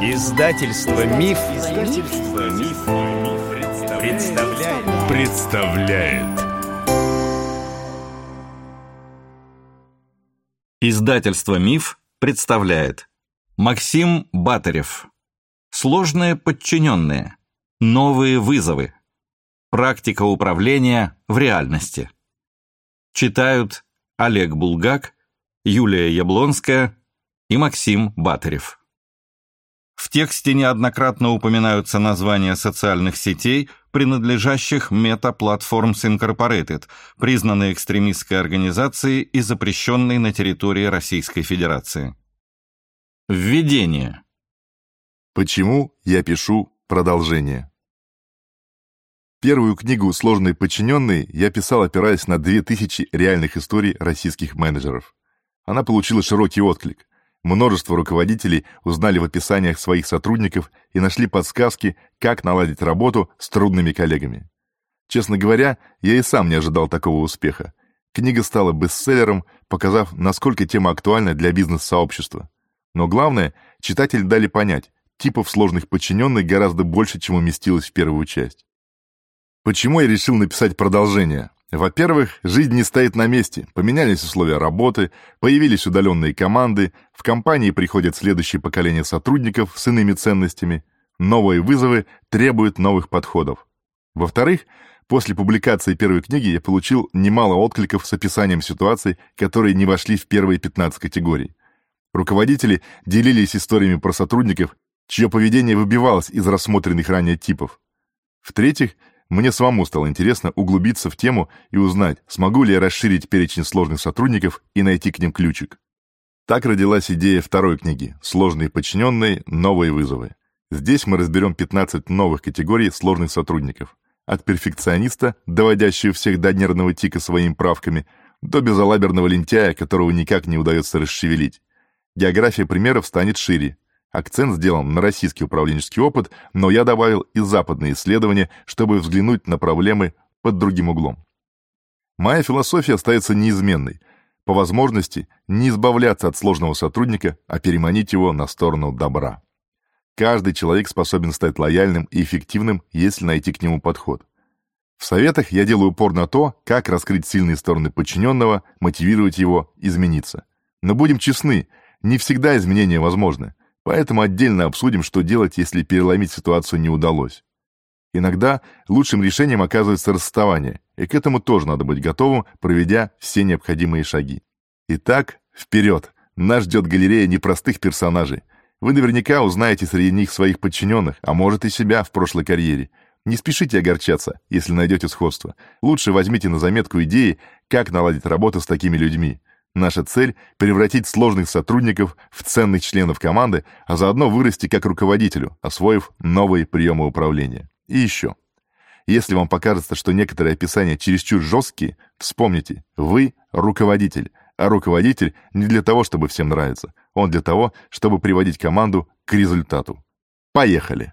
Издательство Миф, Издательство Миф, представляет. представляет. Издательство Миф представляет. Максим Батарев. Сложные подчиненные. Новые вызовы. Практика управления в реальности. Читают Олег Булгак, Юлия Яблонская и Максим Батарев. В тексте неоднократно упоминаются названия социальных сетей, принадлежащих Meta Platforms Incorporated, признанной экстремистской организацией и запрещенной на территории Российской Федерации. Введение. Почему я пишу продолжение? Первую книгу «Сложные подчиненные» я писал, опираясь на 2000 реальных историй российских менеджеров. Она получила широкий отклик. Множество руководителей узнали в описаниях своих сотрудников и нашли подсказки, как наладить работу с трудными коллегами. Честно говоря, я и сам не ожидал такого успеха. Книга стала бестселлером, показав, насколько тема актуальна для бизнес-сообщества. Но главное, читатели дали понять, типов сложных подчиненных гораздо больше, чем уместилось в первую часть. Почему я решил написать продолжение? Во-первых, жизнь не стоит на месте. Поменялись условия работы, появились удаленные команды, в компании приходят следующее поколение сотрудников с иными ценностями. Новые вызовы требуют новых подходов. Во-вторых, после публикации первой книги я получил немало откликов с описанием ситуаций, которые не вошли в первые 15 категорий. Руководители делились историями про сотрудников, чье поведение выбивалось из рассмотренных ранее типов. В-третьих, мне самому стало интересно углубиться в тему и узнать, смогу ли я расширить перечень сложных сотрудников и найти к ним ключик. Так родилась идея второй книги «Сложные подчиненные. Новые вызовы». Здесь мы разберем 15 новых категорий сложных сотрудников. От перфекциониста, доводящего всех до нервного тика своими правками, до безалаберного лентяя, которого никак не удается расшевелить. География примеров станет шире, Акцент сделан на российский управленческий опыт, но я добавил и западные исследования, чтобы взглянуть на проблемы под другим углом. Моя философия остается неизменной. По возможности не избавляться от сложного сотрудника, а переманить его на сторону добра. Каждый человек способен стать лояльным и эффективным, если найти к нему подход. В советах я делаю упор на то, как раскрыть сильные стороны подчиненного, мотивировать его измениться. Но будем честны, не всегда изменения возможны. Поэтому отдельно обсудим, что делать, если переломить ситуацию не удалось. Иногда лучшим решением оказывается расставание, и к этому тоже надо быть готовым, проведя все необходимые шаги. Итак, вперед! Нас ждет галерея непростых персонажей. Вы наверняка узнаете среди них своих подчиненных, а может и себя в прошлой карьере. Не спешите огорчаться, если найдете сходство. Лучше возьмите на заметку идеи, как наладить работу с такими людьми. Наша цель — превратить сложных сотрудников в ценных членов команды, а заодно вырасти как руководителю, освоив новые приемы управления. И еще. Если вам покажется, что некоторые описания чересчур жесткие, вспомните, вы — руководитель, а руководитель не для того, чтобы всем нравиться, он для того, чтобы приводить команду к результату. Поехали!